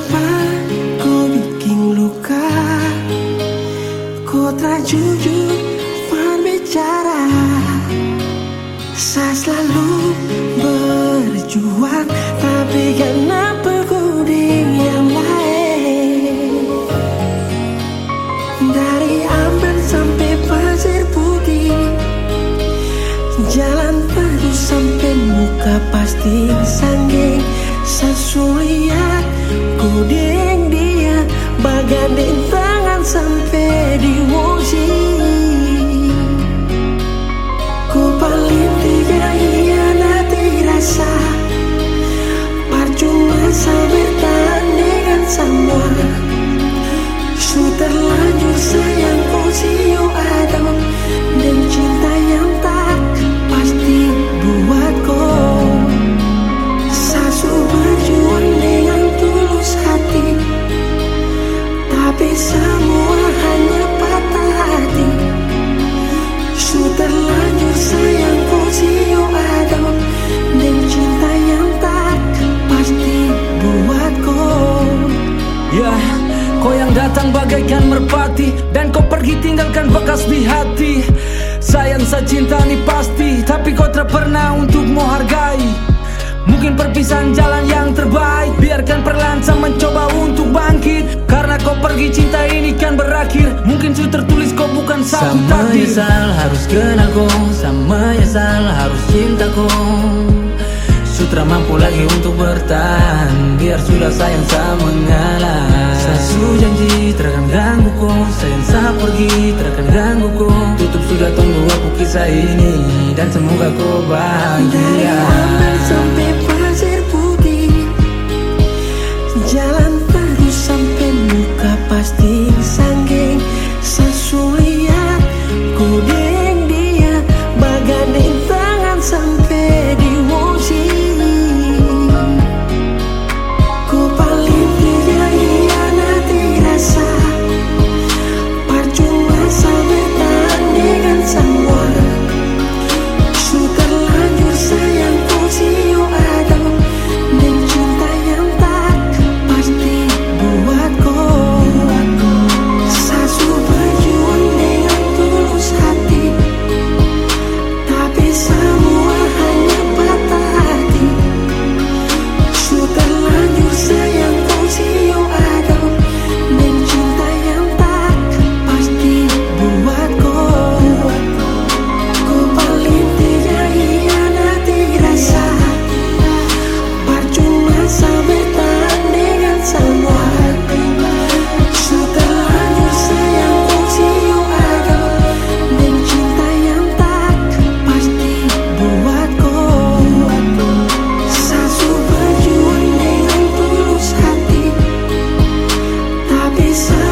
Kenapa kau bikin luka? Kau tak jujur berbicara. Saya selalu berjuang Tapi kenapa kau yang lain. Dari Amber sampai Pasir Putih Jalan terus sampai muka pasti sanggeng Sasuliat sampai di wosi Ku paling tiga rasa Percuma dengan semua Su terlanjur sayang ku siu yang datang bagaikan merpati. Dan kau pergi tinggalkan bekas di hati. Sayang saya cinta nih pasti Tapi kau tak pernah untuk menghargai. Mungkin perpisahan jalan yang terbaik. Biarkan perlahan saya mencoba untuk bangkit. Karena kau pergi cinta ini kan berakhir. Mungkin sudah tertulis kau bukan satu Sama takdir. menyesal harus kenal kau. Sama menyesal harus cinta kau. Sutra mampu lagi untuk bertahan. Biar sudah sayang saya mengalah Ku janji terakan ganggu ku Sayang saya pergi terakan ganggu ku Tutup sudah tunggu aku kisah ini Dan semoga kau bahagia. Dari ambil sampai pasir putih Jalan baru sampai muka pasti. isso